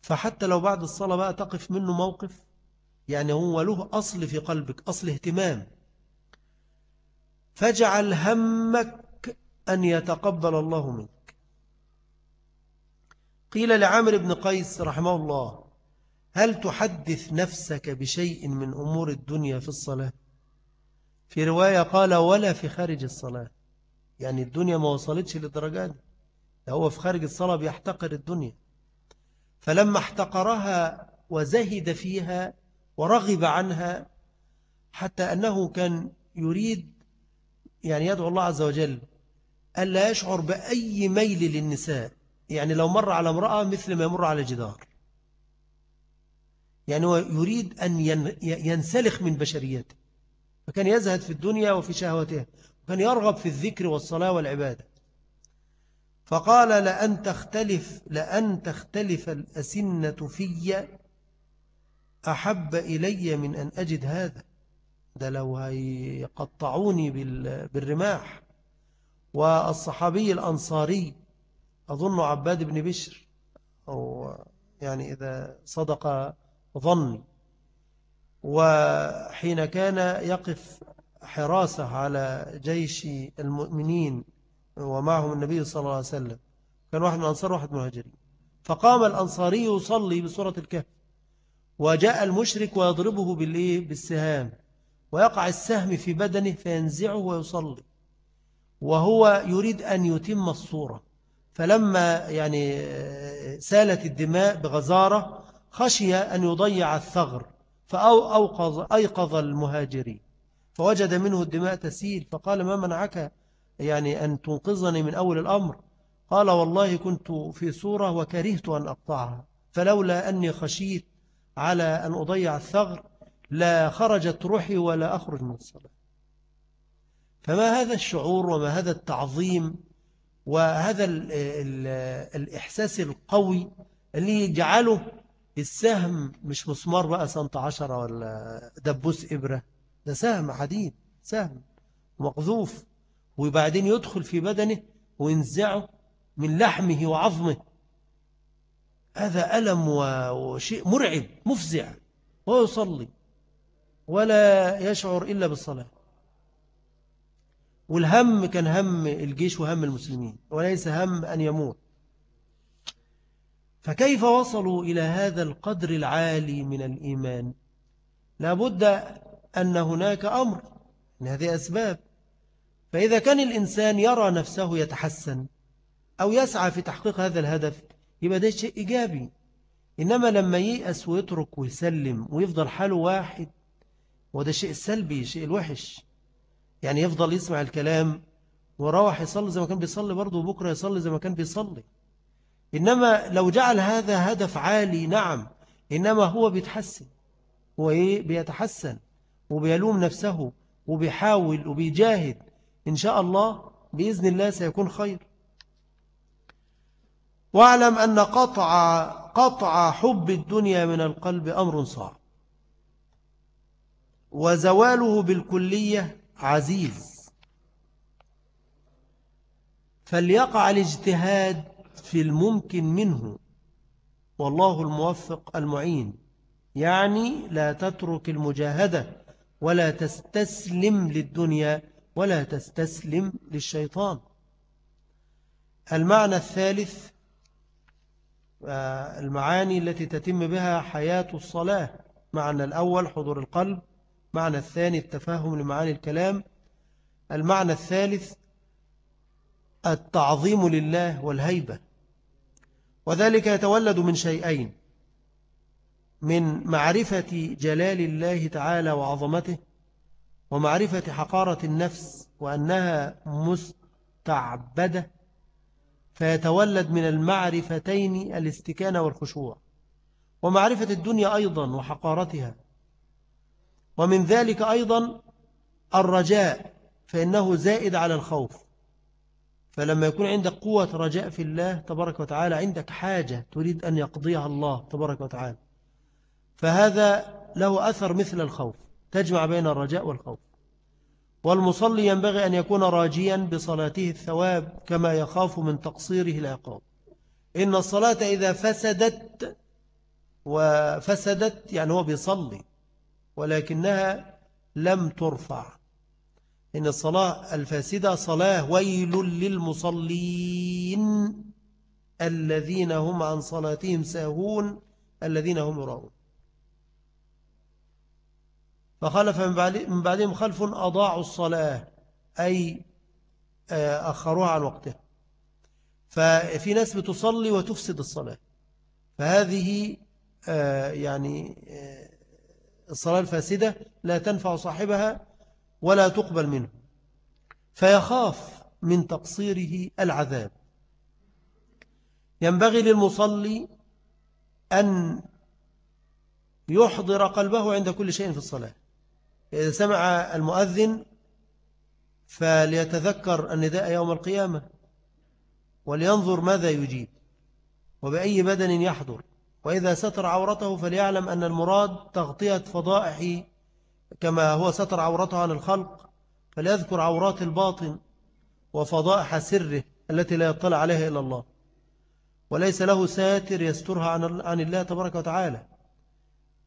فحتى لو بعد الصلاة بقى تقف منه موقف يعني هو له أصل في قلبك أصل اهتمام. فاجعل همك أن يتقبل الله منك. قيل لعامر بن قيس رحمه الله هل تحدث نفسك بشيء من أمور الدنيا في الصلاة؟ في رواية قال ولا في خارج الصلاة. يعني الدنيا ما وصلتش للدرجات هو في خارج الصلاة بيحتقر الدنيا. فلما احتقرها وزهد فيها ورغب عنها حتى أنه كان يريد يعني يدعو الله عز وجل ألا يشعر بأي ميل للنساء. يعني لو مر على امرأة مثل ما يمر على جدار. يعني هو يريد أن ينسلخ من بشريته. فكان يزهد في الدنيا وفي شهوتها وكان يرغب في الذكر والصلاة والعبادة. فقال لأن تختلف لأن تختلف الأسنة في أحب إلي من أن أجد هذا. ده لو هيقطعوني بالرماح. والصحابي الأنصاري أظن عباد بن بشر أو يعني إذا صدق ظني. وحين كان يقف حراسة على جيش المؤمنين ومعهم النبي صلى الله عليه وسلم. كان واحد من الأنصار واحد من المهاجرين. فقام الأنصاري يصلي بسورة الكهف. وجاء المشرك ويضربه بالسهام. ويقع السهم في بدنه فينزعه ويصلي. وهو يريد أن يتم الصورة. فلما يعني سالت الدماء بغزارة خشي أن يضيع الثغر فأوقظ أيقظ المهاجرين. فوجد منه الدماء تسيل فقال ما منعك يعني أن تنقذني من أول الأمر. قال والله كنت في صورة وكرهت أن أقطعها فلولا أني خشيت على أن أضيع الثغر لا خرجت روحي ولا أخرج من الصلاة فما هذا الشعور وما هذا التعظيم وهذا ال ال الإحساس القوي اللي يجعله السهم مش مسمار بقى سنت عشرة ولا دبوس إبرة ده سهم حديد سهم مقذوف. وبعدين يدخل في بدنه وينزعه من لحمه وعظمه. هذا ألم وشيء مرعب مفزع. وهو يصلي ولا يشعر إلا بالصلاة. والهم كان هم الجيش وهم المسلمين وليس هم أن يموت. فكيف وصلوا إلى هذا القدر العالي من الإيمان؟ لابد أن هناك أمر من هذه أسباب فإذا كان الإنسان يرى نفسه يتحسن أو يسعى في تحقيق هذا الهدف يبقى ده شيء إيجابي. إنما لما ييأس ويترك ويسلم ويفضل حاله واحد وده شيء سلبي شيء الوحش. يعني يفضل يسمع الكلام وروح يصلي زي ما كان بيصلي برضه وبكرة يصلي زي ما كان بيصلي. إنما لو جعل هذا هدف عالي نعم إنما هو بيتحسن. هو إيه؟ بيتحسن وبيلوم نفسه وبيحاول وبيجاهد. إن شاء الله بإذن الله سيكون خير. واعلم أن قطع, قطع حب الدنيا من القلب أمر صعب وزواله بالكلية عزيز. فليقع الاجتهاد في الممكن منه. والله الموفق المعين. يعني لا تترك المجاهدة ولا تستسلم للدنيا ولا تستسلم للشيطان. المعنى الثالث آه، المعاني التي تتم بها حياة الصلاة. معنى الأول حضور القلب. معنى الثاني التفاهم لمعاني الكلام. المعنى الثالث التعظيم لله والهيبة. وذلك يتولد من شيئين من معرفة جلال الله تعالى وعظمته ومعرفة حقارة النفس وأنها مستعبدة فيتولد من المعرفتين الاستكانة والخشوع. ومعرفة الدنيا أيضا وحقارتها. ومن ذلك أيضا الرجاء فإنه زائد على الخوف. فلما يكون عندك قوة رجاء في الله تبارك وتعالى عندك حاجة تريد أن يقضيها الله تبارك وتعالى. فهذا له أثر مثل الخوف. تجمع بين الرجاء والخوف. والمصلي ينبغي أن يكون راجيا بصلاته الثواب كما يخاف من تقصيره العقاب إن الصلاة إذا فسدت وفسدت يعني هو بيصلي ولكنها لم ترفع. إن الصلاة الفاسدة صلاة ويل للمصلين الذين هم عن صلاتهم ساهون الذين هم يراؤون فخلف من بعدهم خلف أضاعوا الصلاة أي آه، أخروها عن وقتها. ففي ناس بتصلي وتفسد الصلاة. فهذه آه، يعني آه، الصلاة الفاسدة لا تنفع صاحبها ولا تقبل منه. فيخاف من تقصيره العذاب. ينبغي للمصلي أن يحضر قلبه عند كل شيء في الصلاة. إذا سمع المؤذن فليتذكر النداء يوم القيامة ولينظر ماذا يجيب وبأي بدن يحضر. وإذا ستر عورته فليعلم أن المراد تغطية فضائح كما هو ستر عورته عن الخلق فليذكر عورات الباطن وفضائح سره التي لا يطلع عليها إلا الله. وليس له ساتر يسترها عن الله تبارك وتعالى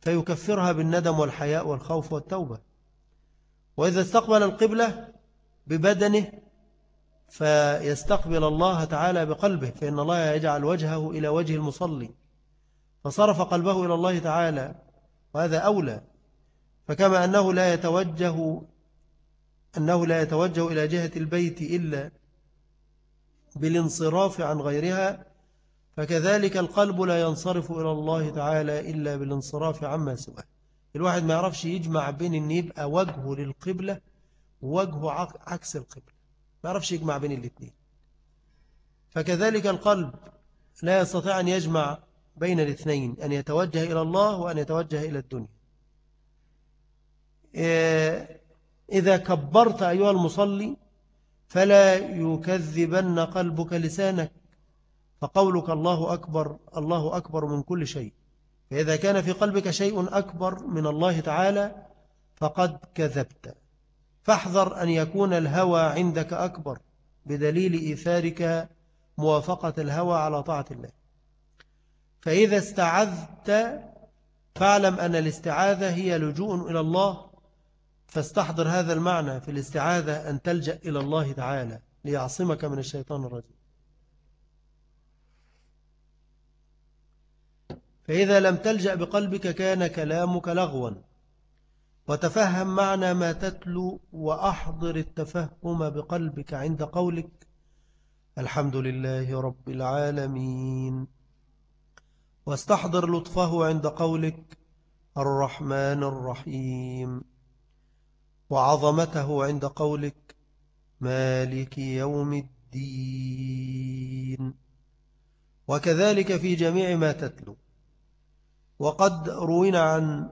فيكفرها بالندم والحياء والخوف والتوبة. وإذا استقبل القبلة ببدنه فيستقبل الله تعالى بقلبه فإن الله يجعل وجهه إلى وجه المصلي. فصرف قلبه إلى الله تعالى وهذا أولى. فكما أنه لا يتوجه أنه لا يتوجه إلى جهة البيت إلا بالانصراف عن غيرها فكذلك القلب لا ينصرف إلى الله تعالى إلا بالانصراف عما سواه. الواحد ما يعرفش يجمع بين أن يبقى وجهه للقبلة ووجهه عكس القبلة. ما يعرفش يجمع بين الاثنين فكذلك القلب لا يستطيع أن يجمع بين الاثنين أن يتوجه إلى الله وأن يتوجه إلى الدنيا. إيه، إذا كبرت أيها المصلي فلا يكذبن قلبك لسانك فقولك الله أكبر الله أكبر من كل شيء. فإذا كان في قلبك شيء أكبر من الله تعالى فقد كذبت. فاحذر أن يكون الهوى عندك أكبر بدليل إيثارك موافقة الهوى على طاعة الله. فإذا استعذت فاعلم أن الاستعاذة هي لجوء إلى الله فاستحضر هذا المعنى في الاستعاذة أن تلجأ إلى الله تعالى ليعصمك من الشيطان الرجيم. فإذا لم تلجأ بقلبك كان كلامك لغوا. وتفهم معنى ما تتلو وأحضر التفهم بقلبك عند قولك. الحمد لله رب العالمين. واستحضر لطفه عند قولك. الرحمن الرحيم. وعظمته عند قولك. مالك يوم الدين. وكذلك في جميع ما تتلو. وقد روينا عن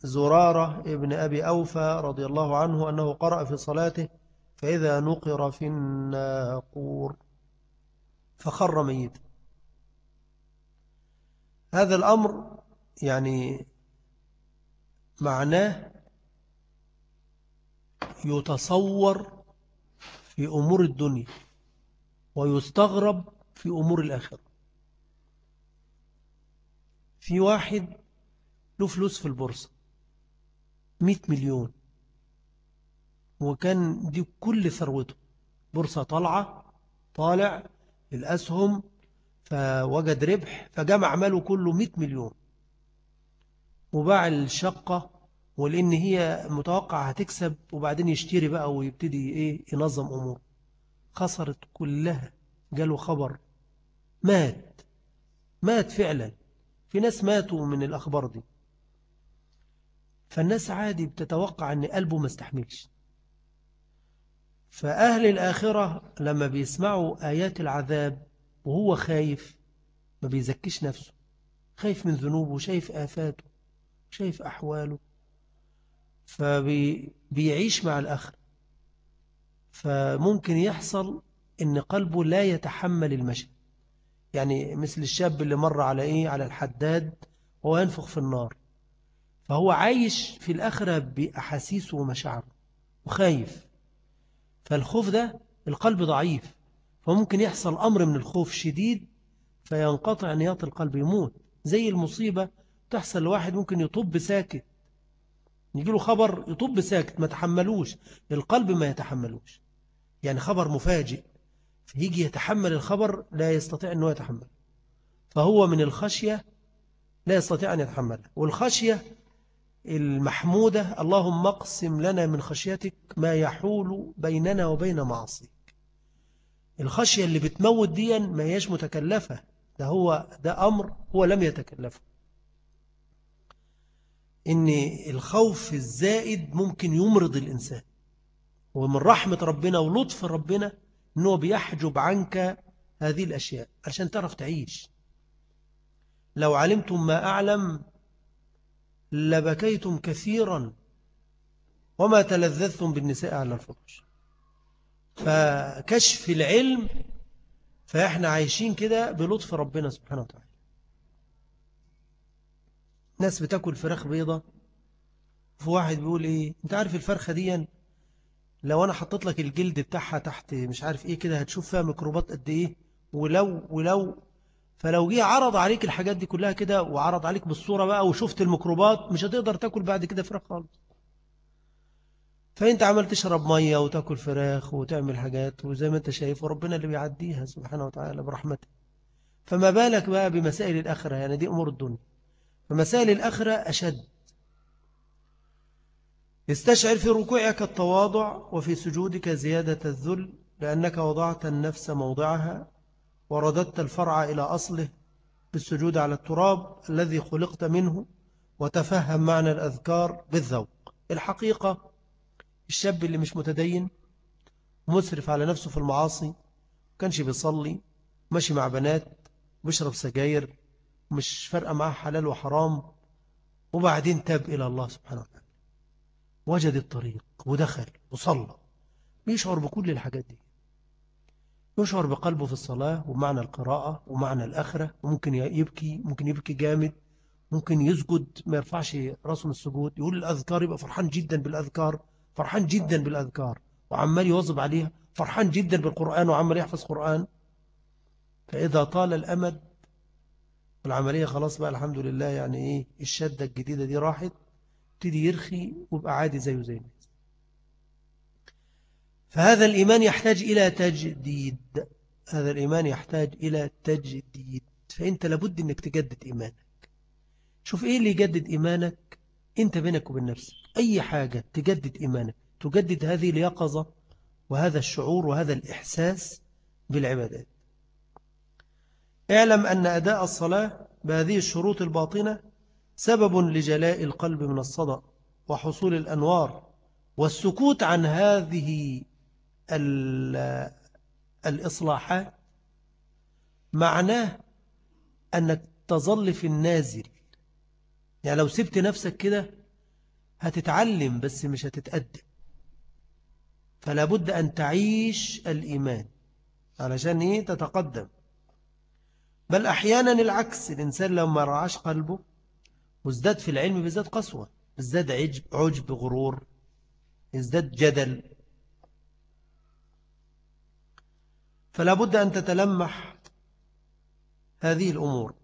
زرارة ابن أبي أوفى رضي الله عنه أنه قرأ في صلاته فإذا نقر في الناقور فخر ميتا هذا الأمر يعني معناه يتصور في أمور الدنيا ويستغرب في أمور الآخرة. في واحد له فلوس في البورصة مئة مليون. وكان دي كل ثروته. بورصة طالعة طالع الأسهم فوجد ربح فجمع ماله كله مئة مليون. وباع الشقة ولأن هي متوقع هتكسب وبعدين يشتري بقى ويبتدي إيه ينظم أمور خسرت كلها. جاله خبر. مات. مات فعلا. في ناس ماتوا من الأخبار دي. فالناس عادي بتتوقع أن قلبه ما استحملش. فأهل الآخرة لما بيسمعوا آيات العذاب وهو خايف ما بيزكيش نفسه. خايف من ذنوبه شايف آفاته شايف أحواله. فبيعيش مع الآخر. فممكن يحصل إن قلبه لا يتحمل المشي. يعني مثل الشاب اللي مر على إيه؟ على الحداد وهو ينفخ في النار. فهو عايش في الآخرة بأحاسيسه ومشاعره وخايف. فالخوف ده القلب ضعيف فممكن يحصل أمر من الخوف شديد فينقطع نياط القلب يموت. زي المصيبة تحصل لواحد ممكن يطب ساكت. يجي له خبر يطب ساكت ما تحملوش. القلب ما يتحملوش. يعني خبر مفاجئ. فيجي يتحمل الخبر لا يستطيع أنه يتحمل. فهو من الخشية لا يستطيع أن يتحمل. والخشية المحمودة اللهم اقسم لنا من خشيتك ما يحول بيننا وبين معصيك. الخشية اللي بتموت ديا ما هيش متكلفة. ده هو ده أمر هو لم يتكلفه. إن الخوف الزائد ممكن يمرض الإنسان. ومن رحمة ربنا ولطف ربنا أنه بيحجب عنك هذه الأشياء عشان تعرف تعيش. لو علمتم ما أعلم لبكيتم كثيرا وما تلذذتم بالنساء على الفرش فكشف العلم فإحنا عايشين كده بلطف ربنا سبحانه وتعالى. ناس بتاكل فراخ بيضة في واحد بيقول إيه أنت عارف الفرخة دي لو أنا حطيت لك الجلد بتاعها تحت مش عارف إيه كده هتشوف فيها ميكروبات قد إيه. ولو ولو فلو جه عرض عليك الحاجات دي كلها كده وعرض عليك بالصورة بقى وشفت الميكروبات مش هتقدر تاكل بعد كده فراخ خالص. فأنت عمال تشرب مية وتاكل فراخ وتعمل حاجات وزي ما أنت شايف وربنا اللي بيعديها سبحانه وتعالى برحمته. فما بالك بقى بمسائل الآخرة؟ يعني دي أمور الدنيا. فمسائل الآخرة أشد. استشعر في ركوعك التواضع وفي سجودك زيادة الذل لأنك وضعت النفس موضعها ورددت الفرع إلى أصله بالسجود على التراب الذي خلقت منه وتفهم معنى الأذكار بالذوق. الحقيقة الشاب اللي مش متدين مسرف على نفسه في المعاصي كانش بيصلي ماشي مع بنات بيشرب سجاير مش فارقة معاه حلال وحرام وبعدين تاب إلى الله سبحانه وتعالى. وجد الطريق ودخل وصلى. بيشعر بكل الحاجات دي. يشعر بقلبه في الصلاة ومعنى القراءة ومعنى الآخرة. وممكن يبكي ممكن يبكي جامد ممكن يسجد ما يرفعش راسه من السجود. يقول الأذكار يبقى فرحان جدا بالأذكار فرحان جدا بالأذكار. وعمال يواظب عليها فرحان جدا بالقرآن وعمال يحفظ قرآن. فإذا طال الأمد والعملية خلاص بقى الحمد لله يعني إيه الشدة الجديدة دي راحت. ابتدي يرخي ويبقى عادي زيه زي الناس فهذا الإيمان يحتاج إلى تجديد. هذا الإيمان يحتاج إلى تجديد. فأنت لابد أنك تجدد إيمانك. شوف إيه اللي يجدد إيمانك؟ أنت بينك وبين نفسك. أي حاجة تجدد إيمانك. تجدد هذه اليقظة وهذا الشعور وهذا الإحساس بالعبادات. اعلم أن أداء الصلاة بهذه الشروط الباطنة سبب لجلاء القلب من الصدى وحصول الأنوار والسكوت عن هذه الإصلاحات معناه أنك تظل في النازل. يعني لو سبت نفسك كده هتتعلم بس مش هتتقدم فلا بد أن تعيش الإيمان علشان إيه؟ تتقدم. بل أحيانا العكس الإنسان لو ما رعاش قلبه وازداد في العلم بزداد قسوة. ازداد عجب, عجب غرور. ازداد جدل. فلا بد أن تتلمح هذه الأمور.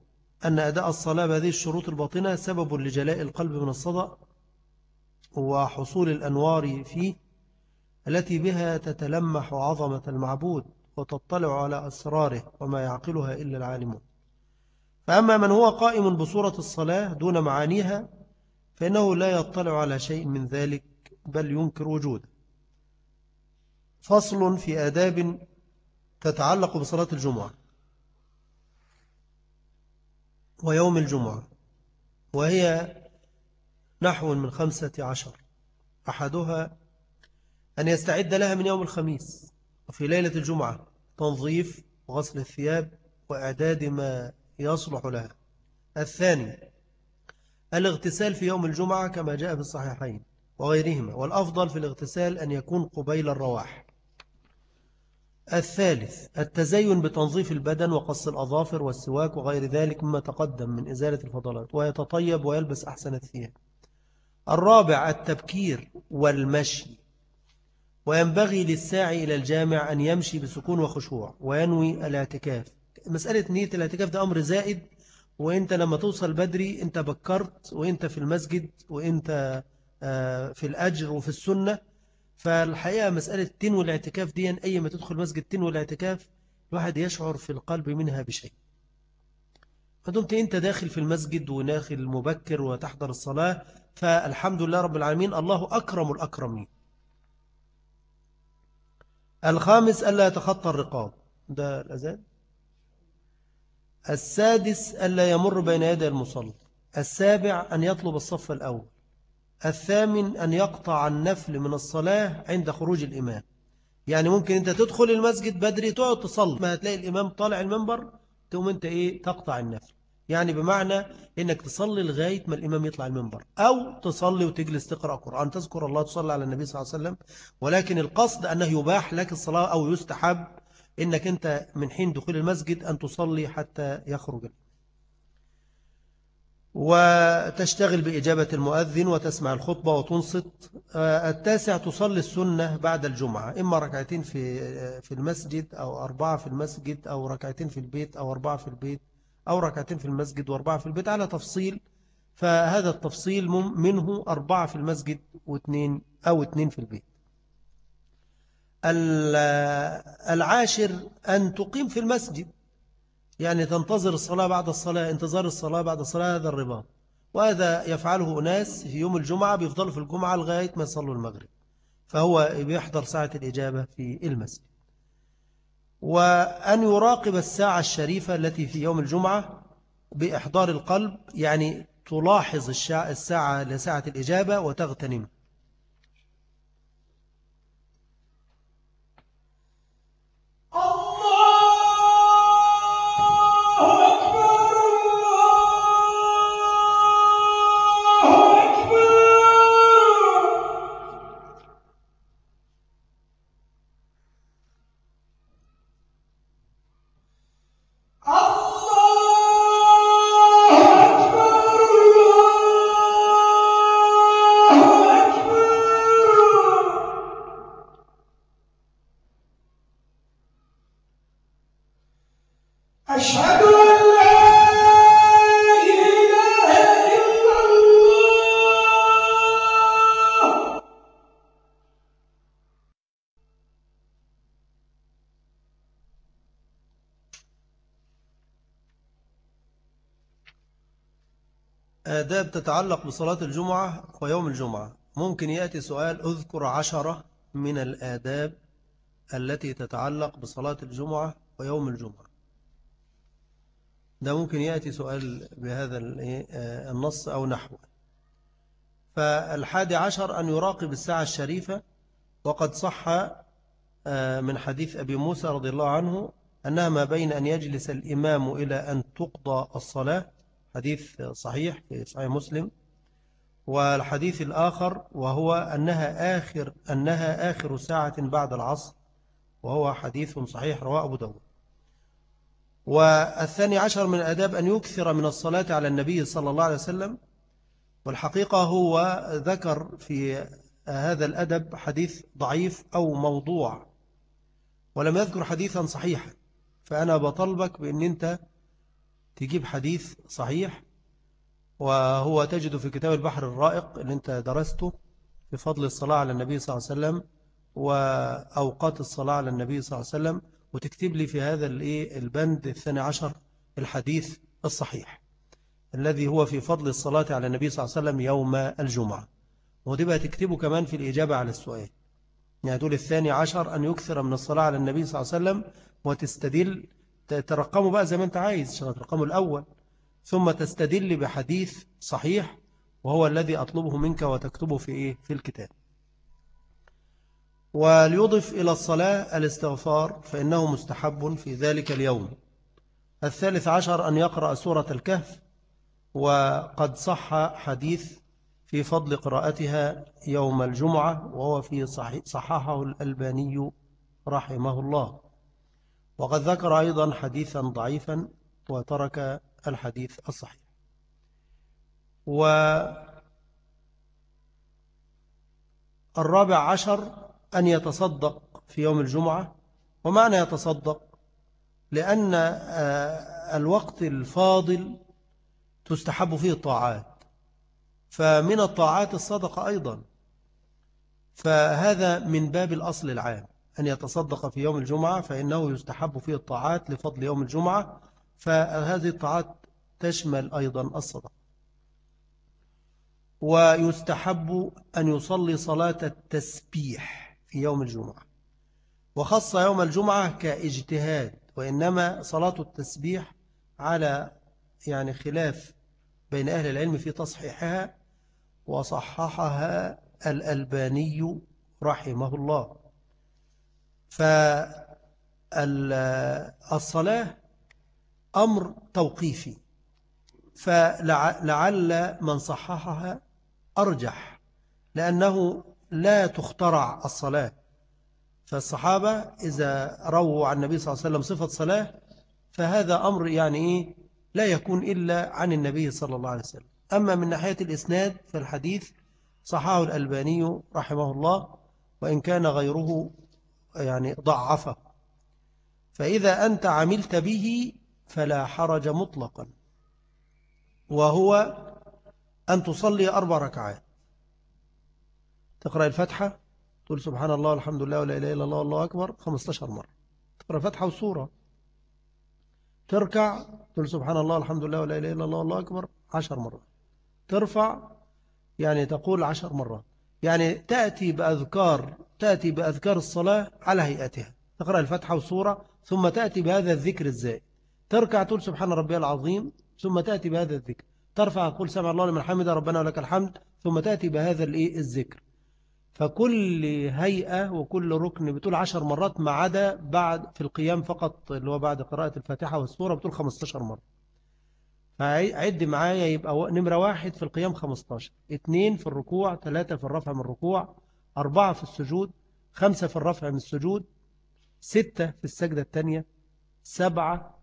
أن أداء الصلاة بهذه الشروط الباطنة سبب لجلاء القلب من الصدى وحصول الأنوار فيه التي بها تتلمح عظمة المعبود وتطلع على أسراره وما يعقلها إلا العالمون. فأما من هو قائم بصورة الصلاة دون معانيها فإنه لا يطلع على شيء من ذلك بل ينكر وجوده. فصل في آداب تتعلق بصلاة الجمعة. ويوم الجمعة وهي نحو من خمسة عشر. أحدها أن يستعد لها من يوم الخميس وفي ليلة الجمعة تنظيف وغسل الثياب وإعداد ما يصلح لها. الثاني الاغتسال في يوم الجمعة كما جاء في الصحيحين وغيرهما والأفضل في الاغتسال أن يكون قبيل الرواح. الثالث التزين بتنظيف البدن وقص الأظافر والسواك وغير ذلك مما تقدم من إزالة الفضلات ويتطيب ويلبس أحسن الثياب. الرابع التبكير والمشي. وينبغي للساعي إلى الجامع أن يمشي بسكون وخشوع وينوي الاعتكاف. مسألة نية الاعتكاف ده أمر زائد وإنت لما توصل بدري أنت بكرت وإنت في المسجد وإنت آه، في الأجر وفي السنة. فالحقيقة مسألة تنوي الاعتكاف دي أي ما تدخل مسجد تنوي الاعتكاف الواحد يشعر في القلب منها بشيء. فدمت أنت داخل في المسجد وداخل مبكر وتحضر الصلاة فالحمد لله رب العالمين الله أكرم الأكرمين. الخامس ألا يتخطى الرقاب. ده الأذان؟ السادس ألا يمر بين يدي المصلي. السابع أن يطلب الصف الأول. الثامن أن يقطع النفل من الصلاة عند خروج الإمام. يعني ممكن أنت تدخل المسجد بدري تقعد تصلي. ما هتلاقي الإمام طالع المنبر تقوم أنت إيه؟ تقطع النفل. يعني بمعنى أنك تصلي لغاية ما الإمام يطلع المنبر. أو تصلي وتجلس تقرأ قرآن. تذكر الله تصلي على النبي صلى الله عليه وسلم. ولكن القصد أنه يباح لك الصلاة أو يستحب أنك أنت من حين دخول المسجد أن تصلي حتى يخرج. وتشتغل بإجابة المؤذن وتسمع الخطبة وتنصت. آه، التاسع تصلي السنة بعد الجمعة إما ركعتين في في المسجد أو أربعة في المسجد أو ركعتين في البيت أو أربعة في البيت أو ركعتين في المسجد وأربعة في البيت على تفصيل. فهذا التفصيل منه أربعة في المسجد واثنين أو اثنين في البيت. العاشر أن تقيم في المسجد. يعني تنتظر الصلاة بعد الصلاة انتظار الصلاة بعد الصلاة هذا الرباط. وهذا يفعله أناس في يوم الجمعة بيفضلوا في الجمعة لغاية ما يصلوا المغرب. فهو بيحضر ساعة الإجابة في المسجد. وأن يراقب الساعة الشريفة التي في يوم الجمعة بإحضار القلب يعني تلاحظ الساعة لساعة الإجابة وتغتنم. آداب تتعلق بصلاة الجمعة ويوم الجمعة. ممكن يأتي سؤال أذكر عشرة من الآداب التي تتعلق بصلاة الجمعة ويوم الجمعة. ده ممكن يأتي سؤال بهذا آه، النص أو نحوه فالحادي عشر أن يراقب الساعة الشريفة. وقد صح آه، من حديث أبي موسى رضي الله عنه أنها ما بين أن يجلس الإمام إلى أن تقضى الصلاة حديث صحيح في صحيح مسلم والحديث الآخر وهو أنها آخر, أنها آخر ساعة بعد العصر وهو حديث صحيح رواه أبو داود. والثاني عشر من الأداب أن يكثر من الصلاة على النبي صلى الله عليه وسلم والحقيقة هو ذكر في هذا الأدب حديث ضعيف أو موضوع ولم يذكر حديثا صحيحا. فأنا بطلبك بأن أنت تجيب حديث صحيح وهو تجد في كتاب البحر الرائق اللي انت درسته في فضل الصلاة على النبي صلى الله عليه وسلم وأوقات الصلاة على النبي صلى الله عليه وسلم وتكتب لي في هذا البند الثاني عشر الحديث الصحيح الذي هو في فضل الصلاة على النبي صلى الله عليه وسلم يوم الجمعة. ودي بقى تكتبه كمان في الإجابة على السؤال. يعني تقول الثاني عشر أن يكثر من الصلاة على النبي صلى الله عليه وسلم وتستدل ترقمه بقى زي ما انت عايز عشان ترقمه الأول. ثم تستدل بحديث صحيح وهو الذي أطلبه منك وتكتبه في إيه؟ في الكتاب. وليضف إلى الصلاة الاستغفار فإنه مستحب في ذلك اليوم. الثالث عشر أن يقرأ سورة الكهف وقد صح حديث في فضل قراءتها يوم الجمعة وهو في صححه الألباني رحمه الله. وقد ذكر أيضا حديثا ضعيفا وترك الحديث الصحيح. والرابع عشر أن يتصدق في يوم الجمعة. ومعنى يتصدق؟ لأن آه، الوقت الفاضل تستحب فيه الطاعات. فمن الطاعات الصدقة أيضا. فهذا من باب الأصل العام. أن يتصدق في يوم الجمعة فإنه يستحب فيه الطاعات لفضل يوم الجمعة فهذه الطاعات تشمل أيضا الصدقة. ويستحب أن يصلي صلاة التسبيح في يوم الجمعة وخص يوم الجمعة كاجتهاد وإنما صلاة التسبيح على يعني خلاف بين أهل العلم في تصحيحها وصححها الألباني رحمه الله. فالصلاة أمر توقيفي فلعل من صححها أرجح لأنه لا تخترع الصلاة. فالصحابة إذا رووا عن النبي صلى الله عليه وسلم صفة صلاة فهذا أمر يعني إيه؟ لا يكون إلا عن النبي صلى الله عليه وسلم. أما من ناحية الإسناد فالحديث صحاه الألباني رحمه الله وإن كان غيره يعني ضعفه. فإذا أنت عملت به فلا حرج مطلقا. وهو أن تصلي أربع ركعات. تقرأ الفتحة تقول سبحان الله الحمد لله ولا إله إلا الله والله أكبر 15 مرة. تقرأ فتحة وصورة تركع تقول سبحان الله الحمد لله ولا إله إلا الله والله أكبر 10 مرات. ترفع يعني تقول عشر مرات. يعني تأتي بأذكار تأتي بأذكار الصلاة على هيئتها. تقرأ الفتحة وصورة ثم تأتي بهذا الذكر الزائد. تركع تقول سبحان ربي العظيم ثم تأتي بهذا الذكر. ترفع تقول سمع الله لمن حمد ربنا ولك الحمد ثم تأتي بهذا الذكر. فكل هيئة وكل ركن بتقول عشر مرات ما عدا بعد في القيام فقط اللي هو بعد قراءة الفاتحة والسورة بتقول 15 مرة. فعد معايا يبقى نمرة واحد في القيام 15 اثنين في الركوع ثلاثة في الرفع من الركوع أربعة في السجود خمسة في الرفع من السجود ستة في السجدة الثانية سبعة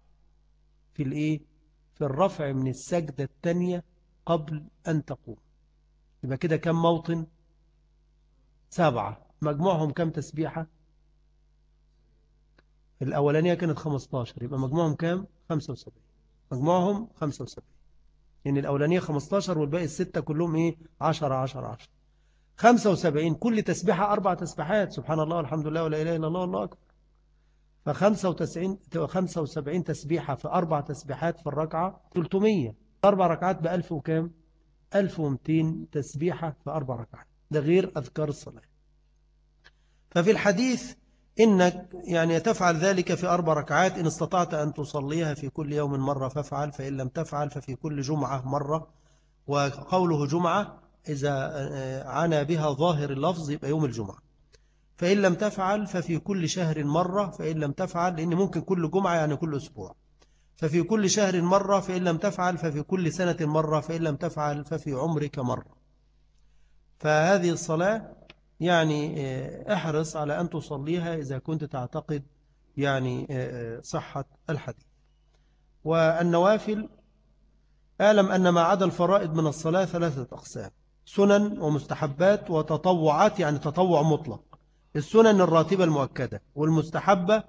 في الإيه؟ في الرفع من السجدة الثانية قبل أن تقوم. يبقى كده كم موطن؟ سبعة. مجموعهم كم تسبيحة؟ الأولانية كانت 15 يبقى مجموعهم كم 75 مجموعهم 75 يعني الأولانية 15 والباقي الستة كلهم إيه؟ 10 10 10 75 كل تسبيحة أربع تسبيحات. سبحان الله والحمد لله ولا إله إلا الله والله أكبر. ف 95 75 تسبيحة في أربع تسبيحات في الركعة 300 أربع ركعات ب 1000 وكام 1200 تسبيحة في أربع ركعات. ده غير أذكار الصلاة. ففي الحديث إنك يعني تفعل ذلك في أربع ركعات إن استطعت أن تصليها في كل يوم مرة فافعل فإن لم تفعل ففي كل جمعة مرة. وقوله جمعة إذا عنا بها ظاهر اللفظ يبقى يوم الجمعة. فإن لم تفعل ففي كل شهر مرة فإن لم تفعل لأن ممكن كل جمعة يعني كل أسبوع. ففي كل شهر مرة فإن لم تفعل ففي كل سنة مرة فإن لم تفعل ففي عمرك مرة. فهذه الصلاة يعني آه، احرص على أن تصليها إذا كنت تعتقد يعني آه، آه، صحة الحديث. والنوافل أعلم أن ما عدا الفرائض من الصلاة ثلاثة أقسام سنن ومستحبات وتطوعات يعني تطوع مطلق. السنن الراتبة المؤكدة والمستحبة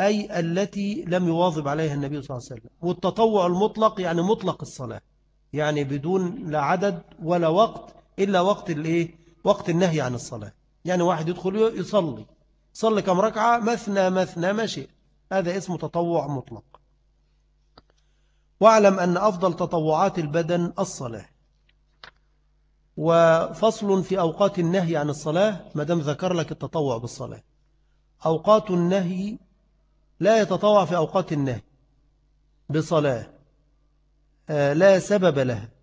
أي التي لم يواظب عليها النبي صلى الله عليه وسلم. والتطوع المطلق يعني مطلق الصلاة يعني بدون لا عدد ولا وقت إلا وقت الإيه؟ وقت النهي عن الصلاة. يعني واحد يدخل يصلي. صلي كم ركعة؟ مثنى مثنى ماشي. هذا اسمه تطوع مطلق. واعلم أن أفضل تطوعات البدن الصلاة. وفصل في أوقات النهي عن الصلاة ما دام ذكر لك التطوع بالصلاة. أوقات النهي لا يتطوع في أوقات النهي. بصلاة. آه، لا سبب لها.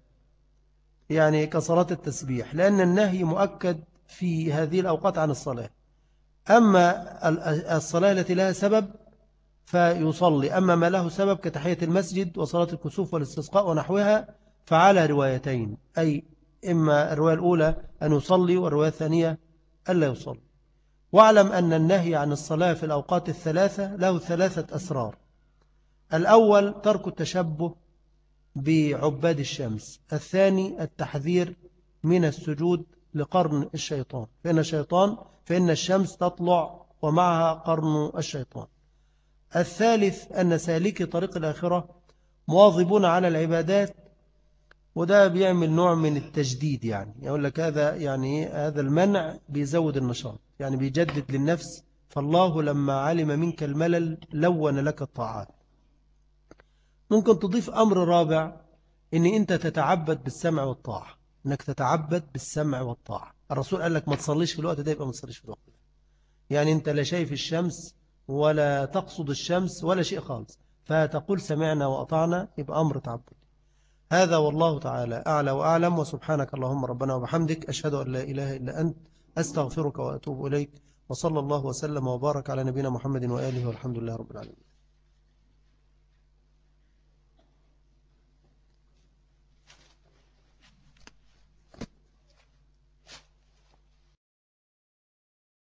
يعني كصلاة التسبيح لأن النهي مؤكد في هذه الأوقات عن الصلاة. أما الصلاة التي لها سبب فيصلي أما ما له سبب كتحية المسجد وصلاة الكسوف والاستسقاء ونحوها فعلى روايتين أي إما الرواية الأولى أن يصلي والرواية الثانية ألا يصلي. واعلم أن النهي عن الصلاة في الأوقات الثلاثة له ثلاثة أسرار. الأول ترك التشبه بعباد الشمس. الثاني التحذير من السجود لقرن الشيطان. فإن الشيطان فإن الشمس تطلع ومعها قرن الشيطان. الثالث أن سالكي طريق الآخرة مواظبون على العبادات وده بيعمل نوع من التجديد يعني. يقول لك هذا يعني هذا المنع بيزود النشاط. يعني بيجدد للنفس فالله لما علم منك الملل لون لك الطاعات. ممكن تضيف أمر رابع إن أنت تتعبد بالسمع والطاعة. أنك تتعبد بالسمع والطاعة. الرسول قال لك ما تصليش في الوقت ده يبقى ما تصليش في الوقت ده. يعني أنت لا شايف الشمس ولا تقصد الشمس ولا شيء خالص. فتقول سمعنا وأطعنا يبقى أمر تعبد هذا والله تعالى أعلى وأعلم وسبحانك اللهم ربنا وبحمدك أشهد أن لا إله إلا أنت أستغفرك وأتوب إليك وصلى الله وسلم وبارك على نبينا محمد وآله والحمد لله رب العالمين.